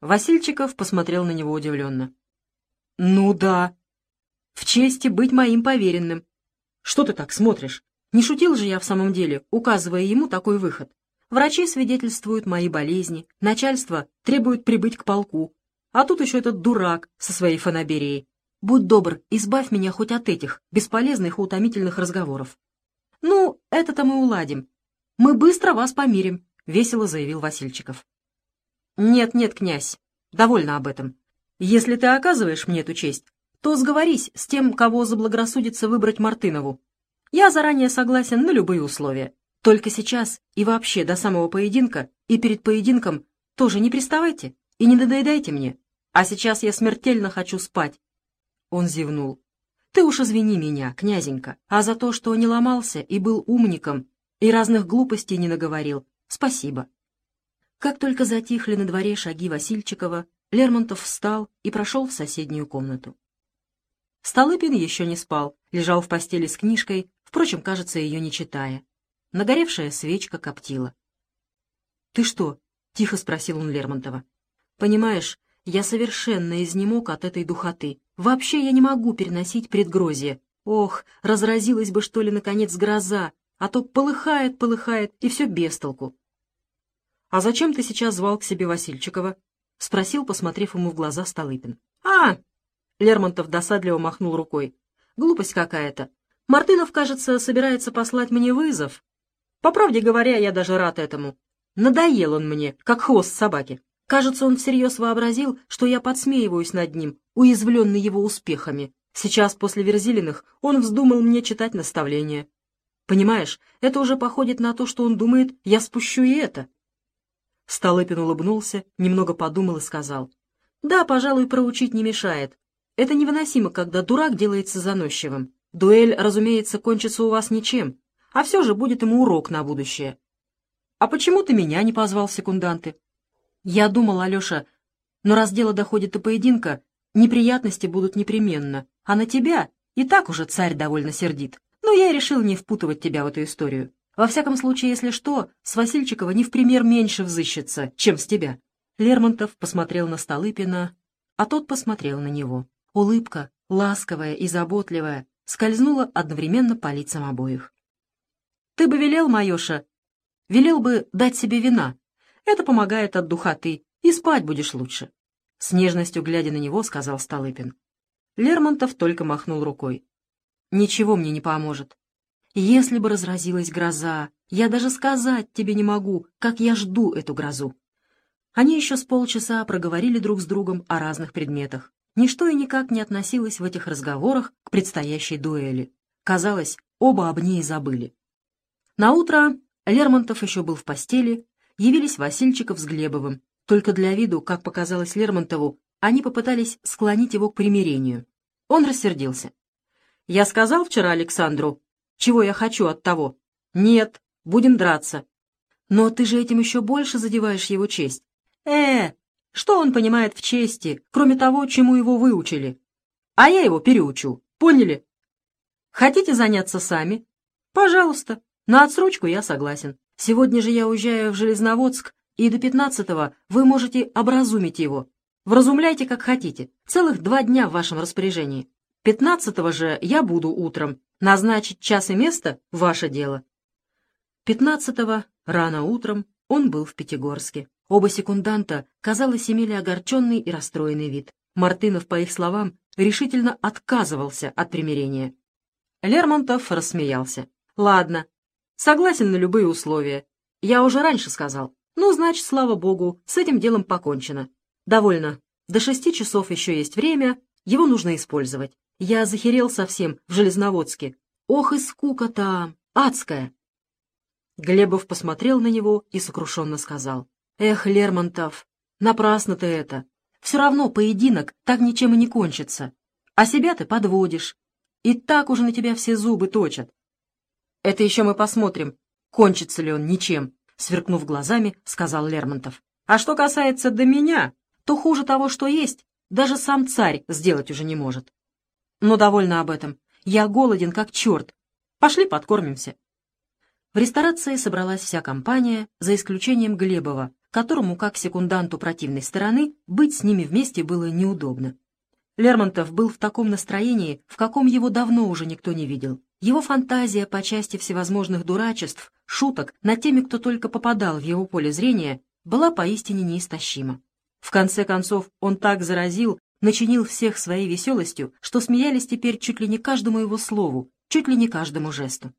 Васильчиков посмотрел на него удивленно. «Ну да. В чести быть моим поверенным. Что ты так смотришь? Не шутил же я в самом деле, указывая ему такой выход. Врачи свидетельствуют мои болезни, начальство требует прибыть к полку. А тут еще этот дурак со своей фанаберией. Будь добр, избавь меня хоть от этих бесполезных и утомительных разговоров. Ну, это-то мы уладим. Мы быстро вас помирим, — весело заявил Васильчиков. Нет, нет, князь, довольно об этом. Если ты оказываешь мне эту честь, то сговорись с тем, кого заблагорассудится выбрать Мартынову. Я заранее согласен на любые условия. Только сейчас и вообще до самого поединка и перед поединком тоже не приставайте и не надоедайте мне. А сейчас я смертельно хочу спать. Он зевнул. Ты уж извини меня, князенька, а за то, что не ломался и был умником, и разных глупостей не наговорил, спасибо. Как только затихли на дворе шаги Васильчикова, Лермонтов встал и прошел в соседнюю комнату. Столыпин еще не спал, лежал в постели с книжкой, впрочем, кажется, ее не читая. Нагоревшая свечка коптила. — Ты что? — тихо спросил он Лермонтова. — Понимаешь, я совершенно изнемог от этой духоты. Вообще я не могу переносить предгрозие. Ох, разразилась бы, что ли, наконец, гроза, а то полыхает, полыхает, и все без толку. — А зачем ты сейчас звал к себе Васильчикова? — спросил, посмотрев ему в глаза Столыпин. — А! — Лермонтов досадливо махнул рукой. — Глупость какая-то. Мартынов, кажется, собирается послать мне вызов, по правде говоря, я даже рад этому. Надоел он мне, как хвост собаки. Кажется, он всерьез вообразил, что я подсмеиваюсь над ним, уязвленный его успехами. Сейчас, после Верзилиных, он вздумал мне читать наставления. Понимаешь, это уже походит на то, что он думает, я спущу и это. Столыпин улыбнулся, немного подумал и сказал. Да, пожалуй, проучить не мешает. Это невыносимо, когда дурак делается заносчивым. Дуэль, разумеется, кончится у вас ничем а все же будет ему урок на будущее. А почему ты меня не позвал секунданты? Я думал, Алеша, но раз дело доходит до поединка, неприятности будут непременно, а на тебя и так уже царь довольно сердит. Но я решил не впутывать тебя в эту историю. Во всяком случае, если что, с Васильчикова не в пример меньше взыщется, чем с тебя. Лермонтов посмотрел на Столыпина, а тот посмотрел на него. Улыбка, ласковая и заботливая, скользнула одновременно по лицам обоих. Ты бы велел, Майоша, велел бы дать себе вина. Это помогает от духоты, и спать будешь лучше. С нежностью глядя на него, сказал Столыпин. Лермонтов только махнул рукой. Ничего мне не поможет. Если бы разразилась гроза, я даже сказать тебе не могу, как я жду эту грозу. Они еще с полчаса проговорили друг с другом о разных предметах. Ничто и никак не относилось в этих разговорах к предстоящей дуэли. Казалось, оба об ней забыли. На утро Лермонтов еще был в постели, явились Васильчиков с Глебовым. Только для виду, как показалось Лермонтову, они попытались склонить его к примирению. Он рассердился. «Я сказал вчера Александру, чего я хочу от того. Нет, будем драться. Но ты же этим еще больше задеваешь его честь. Э, что он понимает в чести, кроме того, чему его выучили? А я его переучу, поняли? Хотите заняться сами? Пожалуйста, на отсрочку я согласен. Сегодня же я уезжаю в Железноводск, и до пятнадцатого вы можете образумить его. Вразумляйте, как хотите. Целых два дня в вашем распоряжении. Пятнадцатого же я буду утром. Назначить час и место — ваше дело. Пятнадцатого, рано утром, он был в Пятигорске. Оба секунданта, казалось, имели огорченный и расстроенный вид. Мартынов, по их словам, решительно отказывался от примирения. Лермонтов рассмеялся. «Ладно, Согласен на любые условия. Я уже раньше сказал. Ну, значит, слава богу, с этим делом покончено. Довольно. До шести часов еще есть время, его нужно использовать. Я захерел совсем в Железноводске. Ох и скука там, адская. Глебов посмотрел на него и сокрушенно сказал. Эх, Лермонтов, напрасно ты это. Все равно поединок так ничем и не кончится. А себя ты подводишь. И так уже на тебя все зубы точат. «Это еще мы посмотрим, кончится ли он ничем», — сверкнув глазами, сказал Лермонтов. «А что касается до меня, то хуже того, что есть, даже сам царь сделать уже не может. Но довольно об этом. Я голоден, как черт. Пошли подкормимся». В ресторации собралась вся компания, за исключением Глебова, которому, как секунданту противной стороны, быть с ними вместе было неудобно. Лермонтов был в таком настроении, в каком его давно уже никто не видел. Его фантазия по части всевозможных дурачеств, шуток над теми, кто только попадал в его поле зрения, была поистине неистощима. В конце концов, он так заразил, начинил всех своей веселостью, что смеялись теперь чуть ли не каждому его слову, чуть ли не каждому жесту.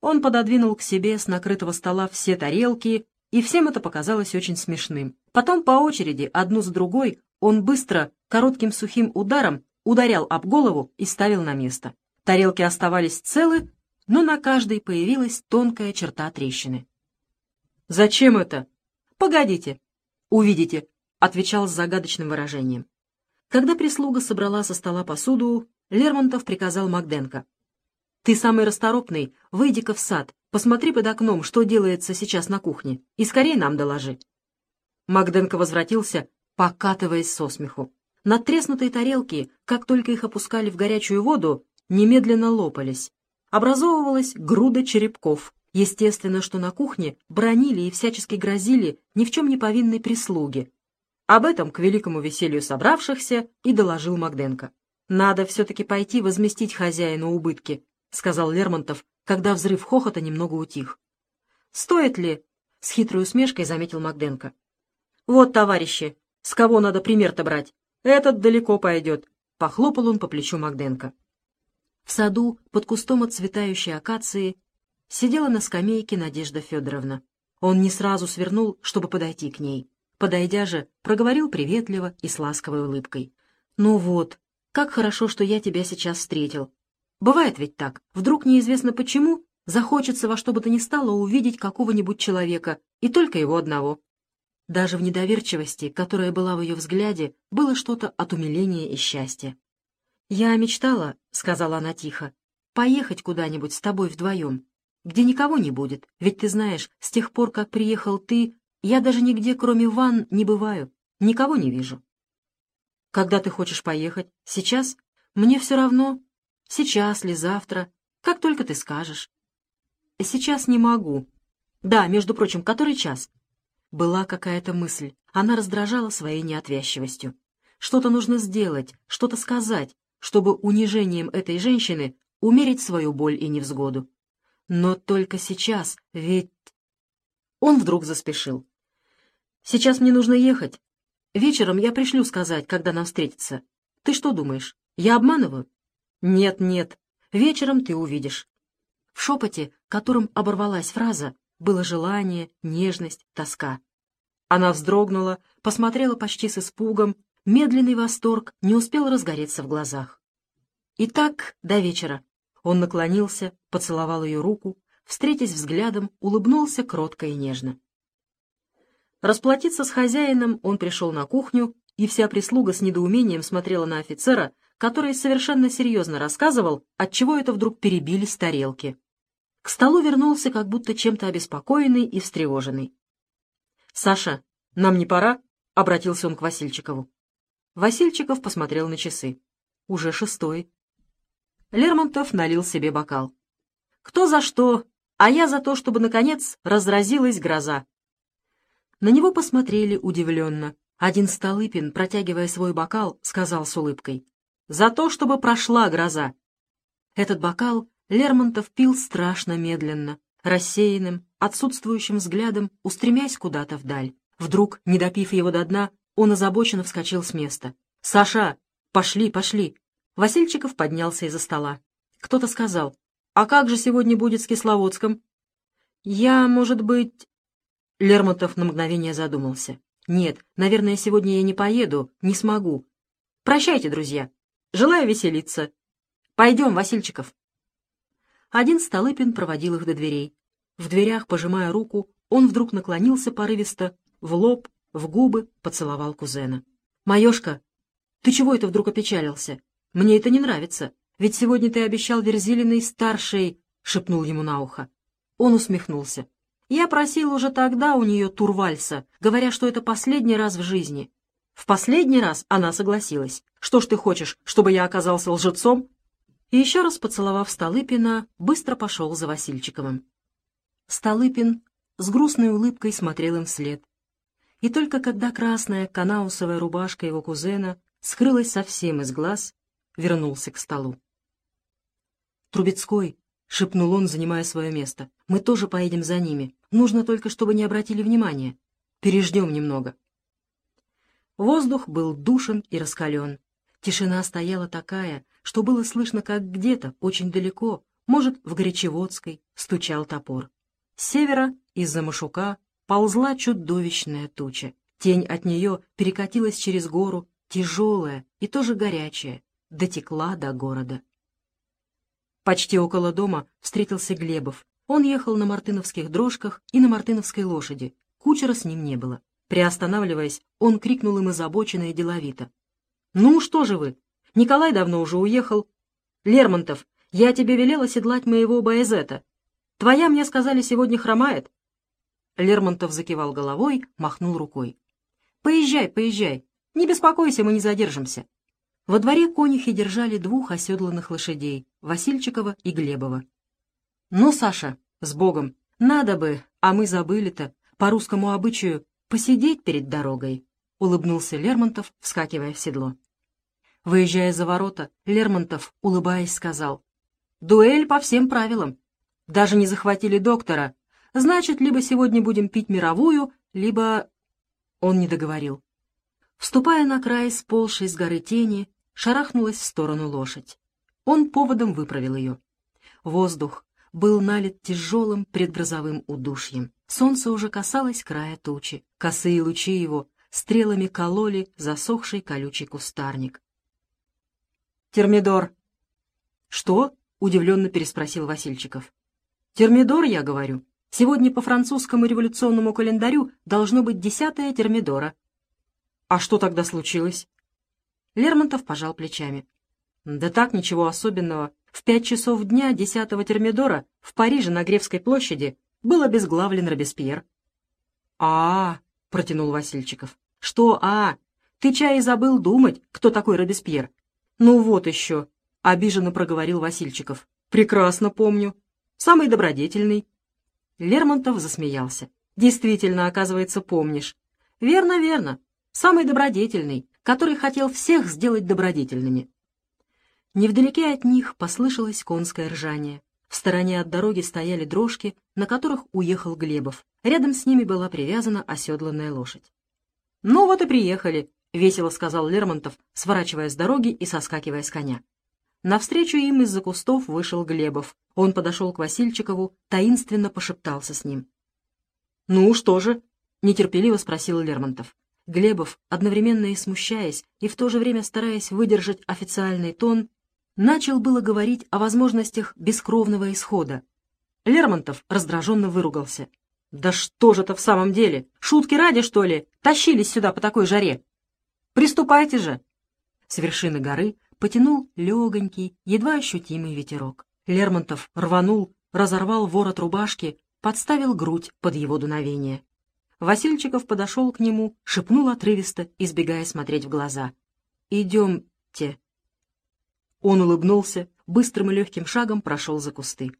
Он пододвинул к себе с накрытого стола все тарелки, и всем это показалось очень смешным. Потом по очереди, одну за другой, он быстро, коротким сухим ударом ударял об голову и ставил на место. Тарелки оставались целы, но на каждой появилась тонкая черта трещины. «Зачем это?» «Погодите, увидите», — отвечал с загадочным выражением. Когда прислуга собрала со стола посуду, Лермонтов приказал Макденко. «Ты самый расторопный, выйди-ка в сад, посмотри под окном, что делается сейчас на кухне, и скорее нам доложи». Макденко возвратился, покатываясь со смеху. Надтреснутые тарелки, как только их опускали в горячую воду, немедленно лопались. Образовывалась груда черепков. Естественно, что на кухне бронили и всячески грозили ни в чем не повинной прислуги. Об этом, к великому веселью собравшихся, и доложил Магденко. «Надо все-таки пойти возместить хозяину убытки», — сказал Лермонтов, когда взрыв хохота немного утих. «Стоит ли?» — с хитрой усмешкой заметил Магденко. «Вот, товарищи, с кого надо пример-то брать? Этот далеко пойдет», — похлопал он по плечу Магденко. В саду, под кустом отцветающей акации, сидела на скамейке Надежда Федоровна. Он не сразу свернул, чтобы подойти к ней. Подойдя же, проговорил приветливо и с ласковой улыбкой. «Ну вот, как хорошо, что я тебя сейчас встретил. Бывает ведь так. Вдруг неизвестно почему захочется во что бы то ни стало увидеть какого-нибудь человека, и только его одного. Даже в недоверчивости, которая была в ее взгляде, было что-то от умиления и счастья. «Я мечтала», — сказала она тихо, — «поехать куда-нибудь с тобой вдвоем, где никого не будет, ведь ты знаешь, с тех пор, как приехал ты, я даже нигде, кроме ванн, не бываю, никого не вижу». «Когда ты хочешь поехать? Сейчас? Мне все равно. Сейчас ли, завтра? Как только ты скажешь». «Сейчас не могу». «Да, между прочим, который час?» Была какая-то мысль. Она раздражала своей неотвязчивостью. Что-то нужно сделать, что-то сказать, чтобы унижением этой женщины умерить свою боль и невзгоду. Но только сейчас, ведь... Он вдруг заспешил. «Сейчас мне нужно ехать. Вечером я пришлю сказать, когда нам встретиться. Ты что думаешь, я обманываю?» «Нет, нет. Вечером ты увидишь». В шепоте, которым оборвалась фраза, было желание, нежность, тоска. Она вздрогнула, посмотрела почти с испугом, медленный восторг не успел разгореться в глазах. И так до вечера. Он наклонился, поцеловал ее руку, встретясь взглядом, улыбнулся кротко и нежно. Расплатиться с хозяином он пришел на кухню, и вся прислуга с недоумением смотрела на офицера, который совершенно серьезно рассказывал, отчего это вдруг перебились тарелки. К столу вернулся, как будто чем-то обеспокоенный и встревоженный. «Саша, нам не пора?» — обратился он к Васильчикову. Васильчиков посмотрел на часы. «Уже шестой». Лермонтов налил себе бокал. «Кто за что, а я за то, чтобы, наконец, разразилась гроза». На него посмотрели удивленно. Один Столыпин, протягивая свой бокал, сказал с улыбкой. «За то, чтобы прошла гроза». Этот бокал Лермонтов пил страшно медленно, рассеянным, отсутствующим взглядом, устремясь куда-то вдаль. Вдруг, не допив его до дна, он озабоченно вскочил с места. «Саша! Пошли, пошли!» Васильчиков поднялся из-за стола. Кто-то сказал, «А как же сегодня будет с Кисловодском?» «Я, может быть...» Лермонтов на мгновение задумался. «Нет, наверное, сегодня я не поеду, не смогу. Прощайте, друзья. Желаю веселиться. Пойдем, Васильчиков». Один Столыпин проводил их до дверей. В дверях, пожимая руку, он вдруг наклонился порывисто, в лоб, в губы поцеловал кузена. «Маешка, ты чего это вдруг опечалился? Мне это не нравится, ведь сегодня ты обещал Верзилиной старшей», — шепнул ему на ухо. Он усмехнулся. «Я просил уже тогда у нее турвальса, говоря, что это последний раз в жизни. В последний раз она согласилась. Что ж ты хочешь, чтобы я оказался лжецом? и еще раз поцеловав Столыпина, быстро пошел за Васильчиковым. Столыпин с грустной улыбкой смотрел им вслед. и только когда красная канаусовая рубашка его кузена скрылась совсем из глаз, вернулся к столу. «Трубецкой», — шепнул он, занимая свое место, — «мы тоже поедем за ними. Нужно только, чтобы не обратили внимания. Переждем немного». Воздух был душен и раскален. Тишина стояла такая, что было слышно, как где-то, очень далеко, может, в Горячеводской, стучал топор. С севера, из-за Машука, ползла чудовищная туча. Тень от нее перекатилась через гору, тяжелая и тоже горячая, дотекла до города. Почти около дома встретился Глебов. Он ехал на мартыновских дрожках и на мартыновской лошади. Кучера с ним не было. Приостанавливаясь, он крикнул им озабоченно и деловито. «Ну, что же вы? Николай давно уже уехал. Лермонтов, я тебе велел оседлать моего Боязета. Твоя, мне сказали, сегодня хромает». Лермонтов закивал головой, махнул рукой. «Поезжай, поезжай. Не беспокойся, мы не задержимся». Во дворе конюхи держали двух оседланных лошадей, Васильчикова и Глебова. «Ну, Саша, с Богом, надо бы, а мы забыли-то, по русскому обычаю, посидеть перед дорогой», — улыбнулся Лермонтов, вскакивая в седло. Выезжая за ворота, Лермонтов, улыбаясь, сказал, «Дуэль по всем правилам. Даже не захватили доктора. Значит, либо сегодня будем пить мировую, либо...» Он не договорил. Вступая на край сползшей с горы тени, шарахнулась в сторону лошадь. Он поводом выправил ее. Воздух был налит тяжелым предгрозовым удушьем. Солнце уже касалось края тучи. Косые лучи его стрелами кололи засохший колючий кустарник. «Термидор!» «Что?» — удивленно переспросил Васильчиков. «Термидор, я говорю. Сегодня по французскому революционному календарю должно быть десятое термидора». «А что тогда случилось?» Лермонтов пожал плечами. «Да так, ничего особенного. В пять часов дня десятого термидора в Париже на Гревской площади был обезглавлен Робеспьер». «А, -а, -а — протянул Васильчиков. «Что «а»? Ты чай забыл думать, кто такой Робеспьер?» «Ну вот еще», — обиженно проговорил Васильчиков. «Прекрасно помню. Самый добродетельный». Лермонтов засмеялся. «Действительно, оказывается, помнишь». «Верно, верно. Самый добродетельный который хотел всех сделать добродетельными. Невдалеке от них послышалось конское ржание. В стороне от дороги стояли дрожки, на которых уехал Глебов. Рядом с ними была привязана оседланная лошадь. «Ну вот и приехали», — весело сказал Лермонтов, сворачивая с дороги и соскакивая с коня. Навстречу им из-за кустов вышел Глебов. Он подошел к Васильчикову, таинственно пошептался с ним. «Ну что же?» — нетерпеливо спросил Лермонтов. Глебов, одновременно и смущаясь, и в то же время стараясь выдержать официальный тон, начал было говорить о возможностях бескровного исхода. Лермонтов раздраженно выругался. «Да что же это в самом деле? Шутки ради, что ли? Тащились сюда по такой жаре? Приступайте же!» С вершины горы потянул легонький, едва ощутимый ветерок. Лермонтов рванул, разорвал ворот рубашки, подставил грудь под его дуновение. Васильчиков подошел к нему, шепнул отрывисто, избегая смотреть в глаза. «Идемте». Он улыбнулся, быстрым и легким шагом прошел за кусты.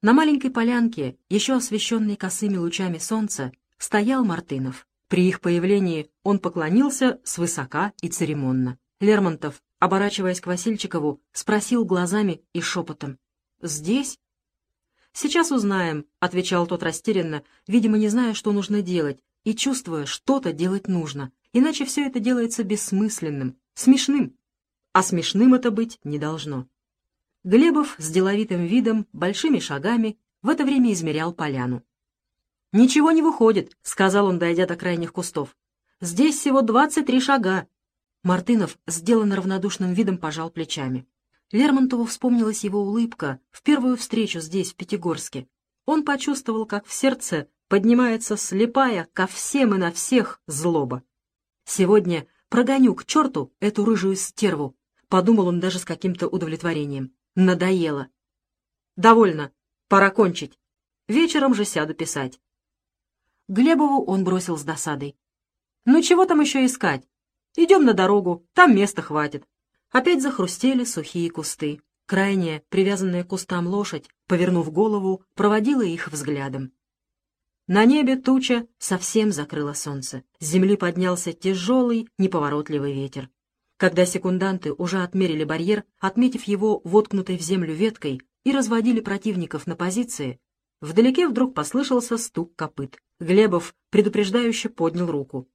На маленькой полянке, еще освещенной косыми лучами солнца, стоял Мартынов. При их появлении он поклонился свысока и церемонно. Лермонтов, оборачиваясь к Васильчикову, спросил глазами и шепотом. «Здесь?» «Сейчас узнаем», — отвечал тот растерянно, видимо, не зная, что нужно делать, и чувствуя, что-то делать нужно, иначе все это делается бессмысленным, смешным. А смешным это быть не должно. Глебов с деловитым видом, большими шагами, в это время измерял поляну. «Ничего не выходит», — сказал он, дойдя до крайних кустов. «Здесь всего двадцать три шага». Мартынов, сделанно равнодушным видом, пожал плечами. Лермонтову вспомнилась его улыбка в первую встречу здесь, в Пятигорске. Он почувствовал, как в сердце поднимается слепая ко всем и на всех злоба. «Сегодня прогоню к черту эту рыжую стерву», — подумал он даже с каким-то удовлетворением. «Надоело». «Довольно. Пора кончить. Вечером же сяду писать». Глебову он бросил с досадой. «Ну чего там еще искать? Идем на дорогу, там места хватит». Опять захрустели сухие кусты. Крайняя, привязанная к кустам лошадь, повернув голову, проводила их взглядом. На небе туча совсем закрыла солнце. С земли поднялся тяжелый, неповоротливый ветер. Когда секунданты уже отмерили барьер, отметив его воткнутой в землю веткой, и разводили противников на позиции, вдалеке вдруг послышался стук копыт. Глебов предупреждающе поднял руку.